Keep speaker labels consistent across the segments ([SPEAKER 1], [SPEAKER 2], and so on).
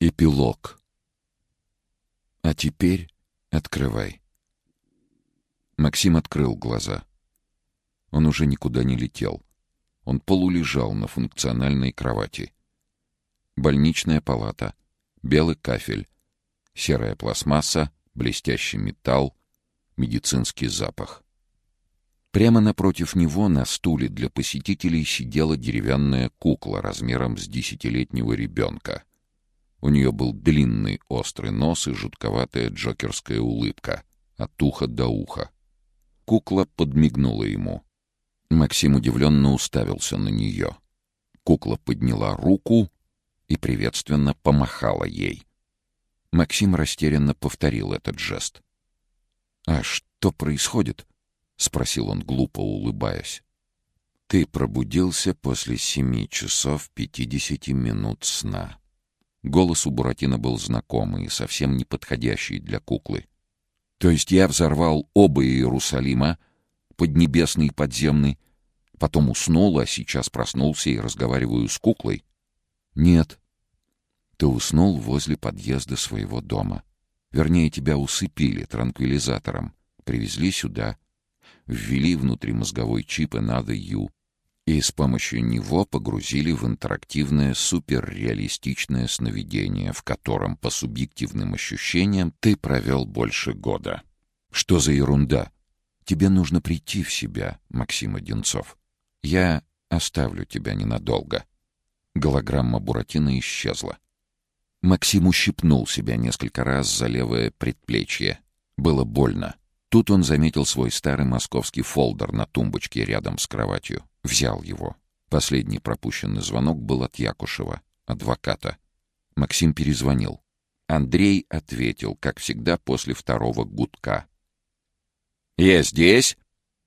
[SPEAKER 1] Эпилог. А теперь открывай. Максим открыл глаза. Он уже никуда не летел. Он полулежал на функциональной кровати. Больничная палата, белый кафель, серая пластмасса, блестящий металл, медицинский запах. Прямо напротив него на стуле для посетителей сидела деревянная кукла размером с десятилетнего ребенка. У нее был длинный острый нос и жутковатая джокерская улыбка от уха до уха. Кукла подмигнула ему. Максим удивленно уставился на нее. Кукла подняла руку и приветственно помахала ей. Максим растерянно повторил этот жест. «А что происходит?» — спросил он, глупо улыбаясь. «Ты пробудился после семи часов пятидесяти минут сна». Голос у Буратино был знакомый и совсем не подходящий для куклы. «То есть я взорвал оба Иерусалима, поднебесный и подземный, потом уснул, а сейчас проснулся и разговариваю с куклой?» «Нет», ты уснул возле подъезда своего дома. Вернее, тебя усыпили транквилизатором, привезли сюда, ввели внутримозговой чип Another You и с помощью него погрузили в интерактивное суперреалистичное сновидение, в котором, по субъективным ощущениям, ты провел больше года. Что за ерунда? Тебе нужно прийти в себя, Максим Одинцов. Я оставлю тебя ненадолго. Голограмма Буратино исчезла. Максим ущипнул себя несколько раз за левое предплечье. Было больно. Тут он заметил свой старый московский фолдер на тумбочке рядом с кроватью. Взял его. Последний пропущенный звонок был от Якушева, адвоката. Максим перезвонил. Андрей ответил, как всегда, после второго гудка. «Я здесь!»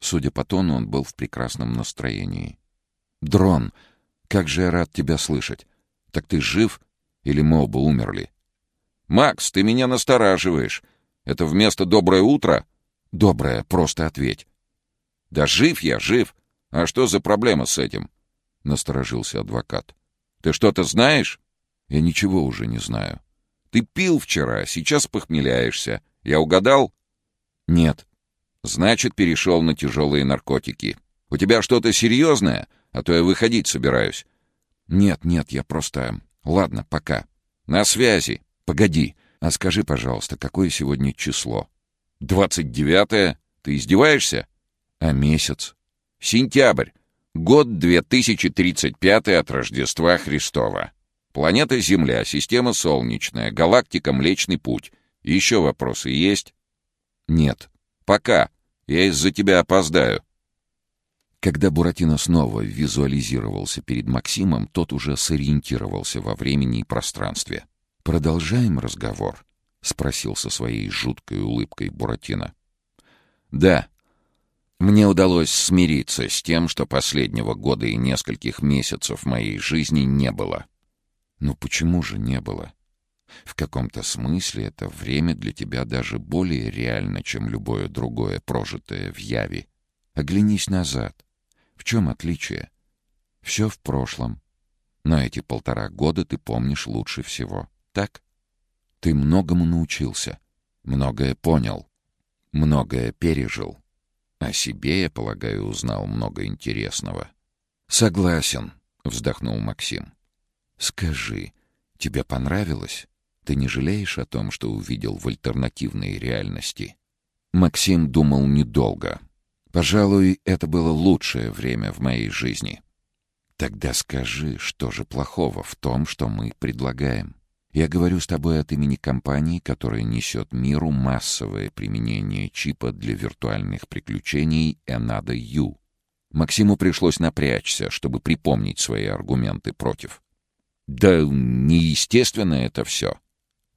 [SPEAKER 1] Судя по тону, он был в прекрасном настроении. «Дрон, как же я рад тебя слышать! Так ты жив или мы оба умерли? «Макс, ты меня настораживаешь. Это вместо «доброе утро»?» «Доброе, просто ответь». «Да жив я, жив. А что за проблема с этим?» — насторожился адвокат. «Ты что-то знаешь?» «Я ничего уже не знаю». «Ты пил вчера, сейчас похмеляешься. Я угадал?» «Нет». «Значит, перешел на тяжелые наркотики. У тебя что-то серьезное? А то я выходить собираюсь». «Нет, нет, я просто... Ладно, пока. На связи. Погоди. А скажи, пожалуйста, какое сегодня число? Двадцать девятое? Ты издеваешься? А месяц? Сентябрь. Год 2035 от Рождества Христова. Планета Земля, система Солнечная, галактика Млечный Путь. Еще вопросы есть? Нет. Пока. Я из-за тебя опоздаю. Когда Буратино снова визуализировался перед Максимом, тот уже сориентировался во времени и пространстве. «Продолжаем разговор?» — спросил со своей жуткой улыбкой Буратино. «Да. Мне удалось смириться с тем, что последнего года и нескольких месяцев моей жизни не было». «Ну почему же не было?» В каком-то смысле это время для тебя даже более реально, чем любое другое, прожитое в яви. Оглянись назад. В чем отличие? Все в прошлом. Но эти полтора года ты помнишь лучше всего. Так? Ты многому научился. Многое понял. Многое пережил. О себе, я полагаю, узнал много интересного. Согласен, вздохнул Максим. Скажи, тебе понравилось? Ты не жалеешь о том, что увидел в альтернативной реальности? Максим думал недолго, Пожалуй, это было лучшее время в моей жизни. Тогда скажи, что же плохого в том, что мы предлагаем? Я говорю с тобой от имени компании, которая несет миру массовое применение чипа для виртуальных приключений Enada U. Максиму пришлось напрячься, чтобы припомнить свои аргументы против. Да неестественно это все.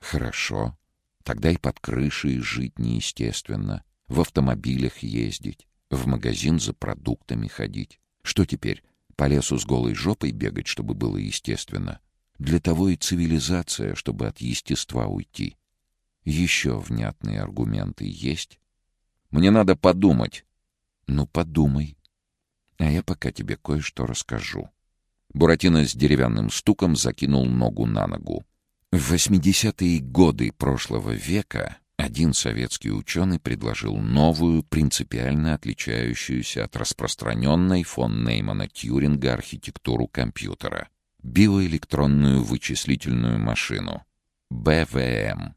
[SPEAKER 1] Хорошо. Тогда и под крышей жить неестественно. В автомобилях ездить в магазин за продуктами ходить. Что теперь, по лесу с голой жопой бегать, чтобы было естественно? Для того и цивилизация, чтобы от естества уйти. Еще внятные аргументы есть? Мне надо подумать. Ну, подумай. А я пока тебе кое-что расскажу. Буратино с деревянным стуком закинул ногу на ногу. В 80-е годы прошлого века один советский ученый предложил новую, принципиально отличающуюся от распространенной фон Неймана Тьюринга архитектуру компьютера — биоэлектронную вычислительную машину — БВМ.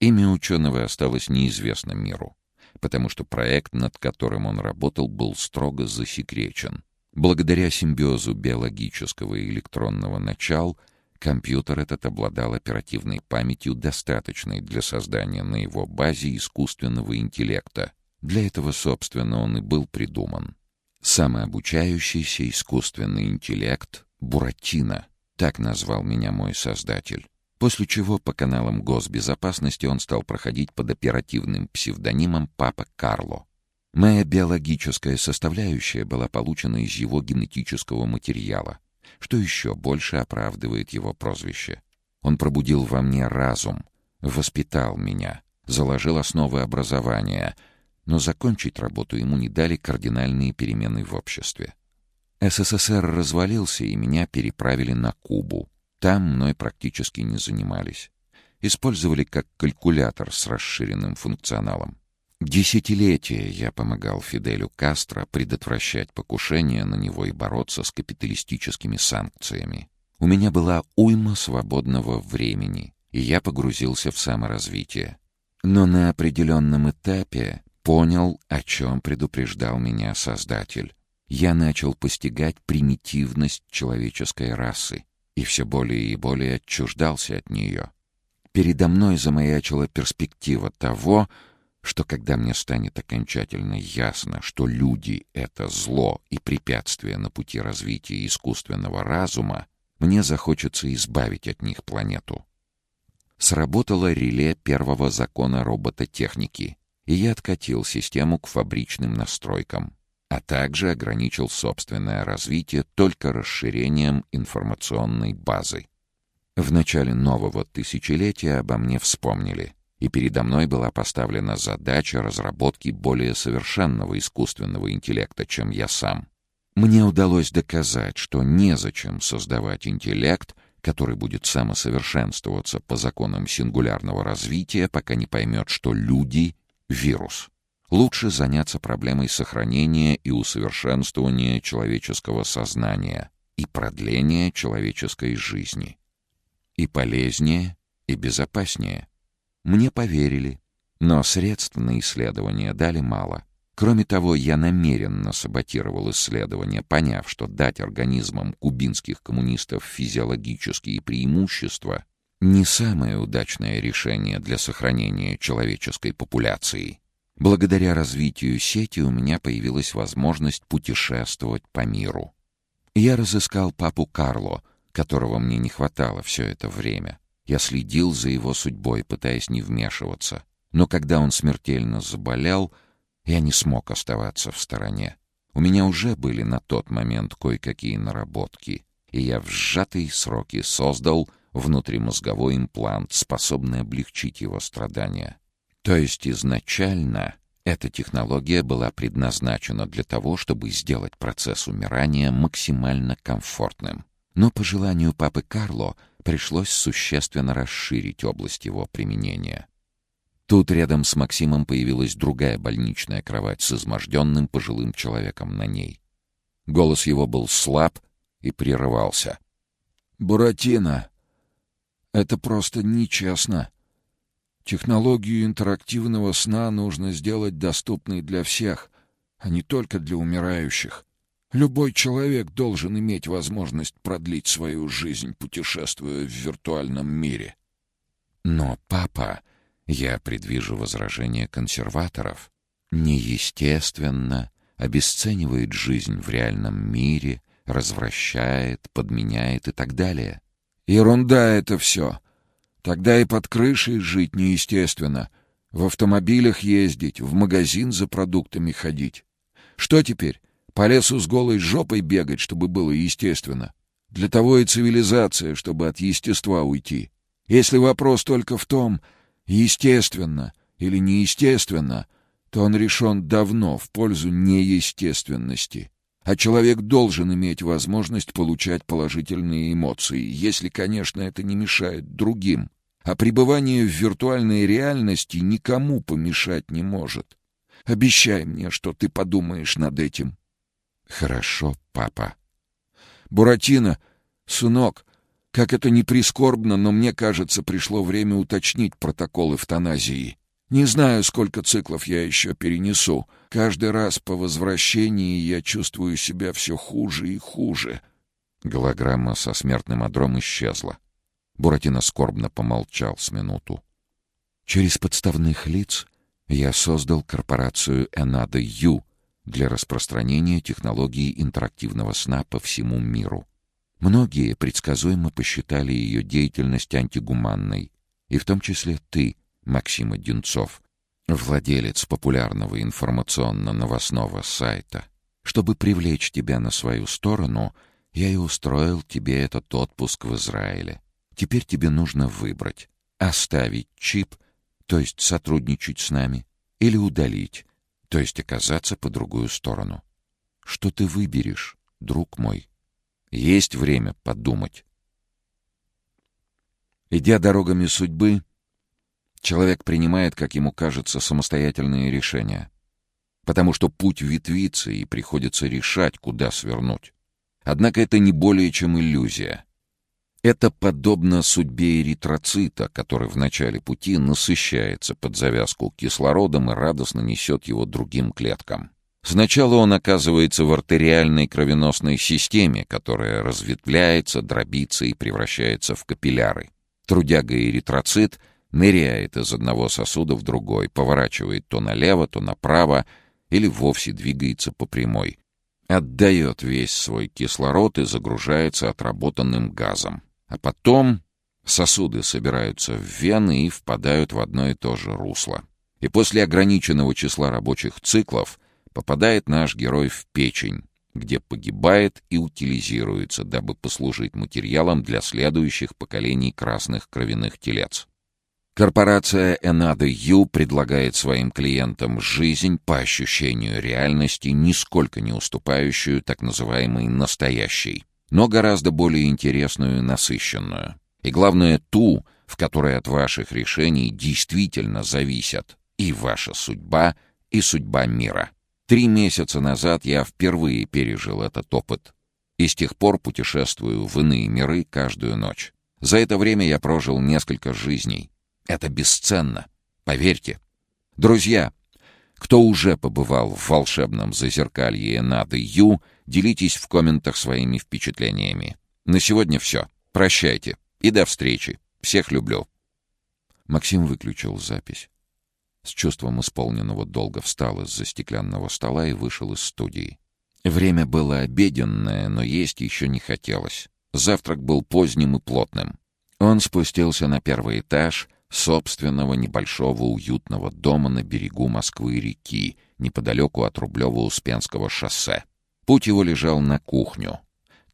[SPEAKER 1] Имя ученого осталось неизвестным миру, потому что проект, над которым он работал, был строго засекречен. Благодаря симбиозу биологического и электронного начал — Компьютер этот обладал оперативной памятью, достаточной для создания на его базе искусственного интеллекта. Для этого, собственно, он и был придуман. Самообучающийся искусственный интеллект Буратино, так назвал меня мой создатель. После чего по каналам госбезопасности он стал проходить под оперативным псевдонимом Папа Карло. Моя биологическая составляющая была получена из его генетического материала — что еще больше оправдывает его прозвище. Он пробудил во мне разум, воспитал меня, заложил основы образования, но закончить работу ему не дали кардинальные перемены в обществе. СССР развалился, и меня переправили на Кубу. Там мной практически не занимались. Использовали как калькулятор с расширенным функционалом. Десятилетия я помогал Фиделю Кастро предотвращать покушения на него и бороться с капиталистическими санкциями. У меня была уйма свободного времени, и я погрузился в саморазвитие. Но на определенном этапе понял, о чем предупреждал меня Создатель. Я начал постигать примитивность человеческой расы и все более и более отчуждался от нее. Передо мной замаячила перспектива того, что когда мне станет окончательно ясно, что люди — это зло и препятствие на пути развития искусственного разума, мне захочется избавить от них планету. Сработало реле первого закона робототехники, и я откатил систему к фабричным настройкам, а также ограничил собственное развитие только расширением информационной базы. В начале нового тысячелетия обо мне вспомнили — и передо мной была поставлена задача разработки более совершенного искусственного интеллекта, чем я сам. Мне удалось доказать, что незачем создавать интеллект, который будет самосовершенствоваться по законам сингулярного развития, пока не поймет, что люди — вирус. Лучше заняться проблемой сохранения и усовершенствования человеческого сознания и продления человеческой жизни. И полезнее, и безопаснее. Мне поверили, но средств на исследование дали мало. Кроме того, я намеренно саботировал исследования, поняв, что дать организмам кубинских коммунистов физиологические преимущества не самое удачное решение для сохранения человеческой популяции. Благодаря развитию сети у меня появилась возможность путешествовать по миру. Я разыскал папу Карло, которого мне не хватало все это время. Я следил за его судьбой, пытаясь не вмешиваться. Но когда он смертельно заболел, я не смог оставаться в стороне. У меня уже были на тот момент кое-какие наработки, и я в сжатые сроки создал внутримозговой имплант, способный облегчить его страдания. То есть изначально эта технология была предназначена для того, чтобы сделать процесс умирания максимально комфортным. Но по желанию папы Карло пришлось существенно расширить область его применения. Тут рядом с Максимом появилась другая больничная кровать с изможденным пожилым человеком на ней. Голос его был слаб и прерывался. «Буратино, это просто нечестно. Технологию интерактивного сна нужно сделать доступной для всех, а не только для умирающих. Любой человек должен иметь возможность продлить свою жизнь, путешествуя в виртуальном мире. Но, папа, я предвижу возражение консерваторов. Неестественно, обесценивает жизнь в реальном мире, развращает, подменяет и так далее. Ерунда это все. Тогда и под крышей жить неестественно. В автомобилях ездить, в магазин за продуктами ходить. Что теперь? По лесу с голой жопой бегать, чтобы было естественно. Для того и цивилизация, чтобы от естества уйти. Если вопрос только в том, естественно или неестественно, то он решен давно в пользу неестественности. А человек должен иметь возможность получать положительные эмоции, если, конечно, это не мешает другим. А пребывание в виртуальной реальности никому помешать не может. Обещай мне, что ты подумаешь над этим. Хорошо, папа. Буратино, сынок, как это ни прискорбно, но мне кажется, пришло время уточнить протокол эвтаназии. Не знаю, сколько циклов я еще перенесу. Каждый раз по возвращении я чувствую себя все хуже и хуже. Голограмма со смертным одром исчезла. Буратино скорбно помолчал с минуту. Через подставных лиц я создал корпорацию Энада Ю для распространения технологии интерактивного сна по всему миру. Многие предсказуемо посчитали ее деятельность антигуманной, и в том числе ты, Максим Одинцов, владелец популярного информационно-новостного сайта. Чтобы привлечь тебя на свою сторону, я и устроил тебе этот отпуск в Израиле. Теперь тебе нужно выбрать — оставить чип, то есть сотрудничать с нами, или удалить, то есть оказаться по другую сторону. Что ты выберешь, друг мой? Есть время подумать. Идя дорогами судьбы, человек принимает, как ему кажется, самостоятельные решения. Потому что путь ветвится, и приходится решать, куда свернуть. Однако это не более чем иллюзия. Это подобно судьбе эритроцита, который в начале пути насыщается под завязку кислородом и радостно несет его другим клеткам. Сначала он оказывается в артериальной кровеносной системе, которая разветвляется, дробится и превращается в капилляры. Трудяга-эритроцит ныряет из одного сосуда в другой, поворачивает то налево, то направо или вовсе двигается по прямой. Отдает весь свой кислород и загружается отработанным газом. А потом сосуды собираются в вены и впадают в одно и то же русло. И после ограниченного числа рабочих циклов попадает наш герой в печень, где погибает и утилизируется, дабы послужить материалом для следующих поколений красных кровяных телец. Корпорация Enada Ю предлагает своим клиентам жизнь по ощущению реальности, нисколько не уступающую так называемой «настоящей», но гораздо более интересную и насыщенную. И главное, ту, в которой от ваших решений действительно зависят и ваша судьба, и судьба мира. Три месяца назад я впервые пережил этот опыт. И с тех пор путешествую в иные миры каждую ночь. За это время я прожил несколько жизней. Это бесценно, поверьте. Друзья, кто уже побывал в волшебном зазеркалье Нады Ю, делитесь в комментах своими впечатлениями. На сегодня все. Прощайте и до встречи. Всех люблю. Максим выключил запись. С чувством исполненного долга встал из-за стеклянного стола и вышел из студии. Время было обеденное, но есть еще не хотелось. Завтрак был поздним и плотным. Он спустился на первый этаж собственного небольшого уютного дома на берегу Москвы-реки, неподалеку от Рублево-Успенского шоссе. Путь его лежал на кухню.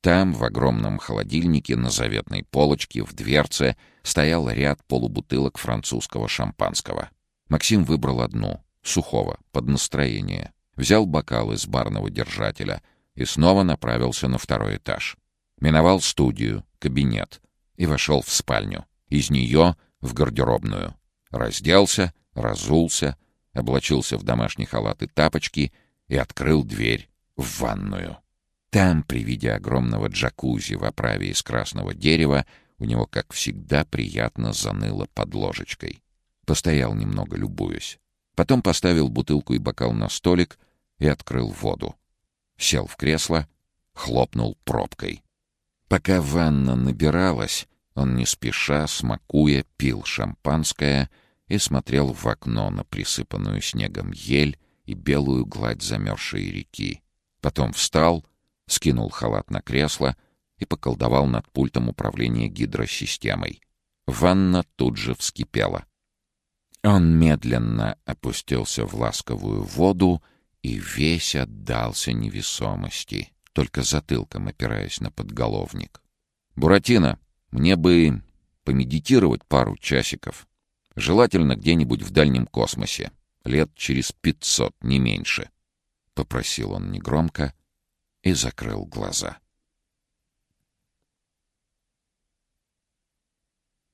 [SPEAKER 1] Там, в огромном холодильнике, на заветной полочке, в дверце, стоял ряд полубутылок французского шампанского. Максим выбрал одну, сухого, под настроение. Взял бокал из барного держателя и снова направился на второй этаж. Миновал студию, кабинет и вошел в спальню. Из нее в гардеробную. Разделся, разулся, облачился в домашний халат и тапочки и открыл дверь в ванную. Там, при виде огромного джакузи в оправе из красного дерева, у него, как всегда, приятно заныло под ложечкой. Постоял немного, любуясь. Потом поставил бутылку и бокал на столик и открыл воду. Сел в кресло, хлопнул пробкой. Пока ванна набиралась, он не спеша, смакуя, пил шампанское и смотрел в окно на присыпанную снегом ель и белую гладь замерзшей реки. Потом встал, скинул халат на кресло и поколдовал над пультом управления гидросистемой. Ванна тут же вскипела. Он медленно опустился в ласковую воду и весь отдался невесомости, только затылком опираясь на подголовник. «Буратино, мне бы помедитировать пару часиков. Желательно где-нибудь в дальнем космосе. Лет через пятьсот, не меньше», — попросил он негромко и закрыл глаза.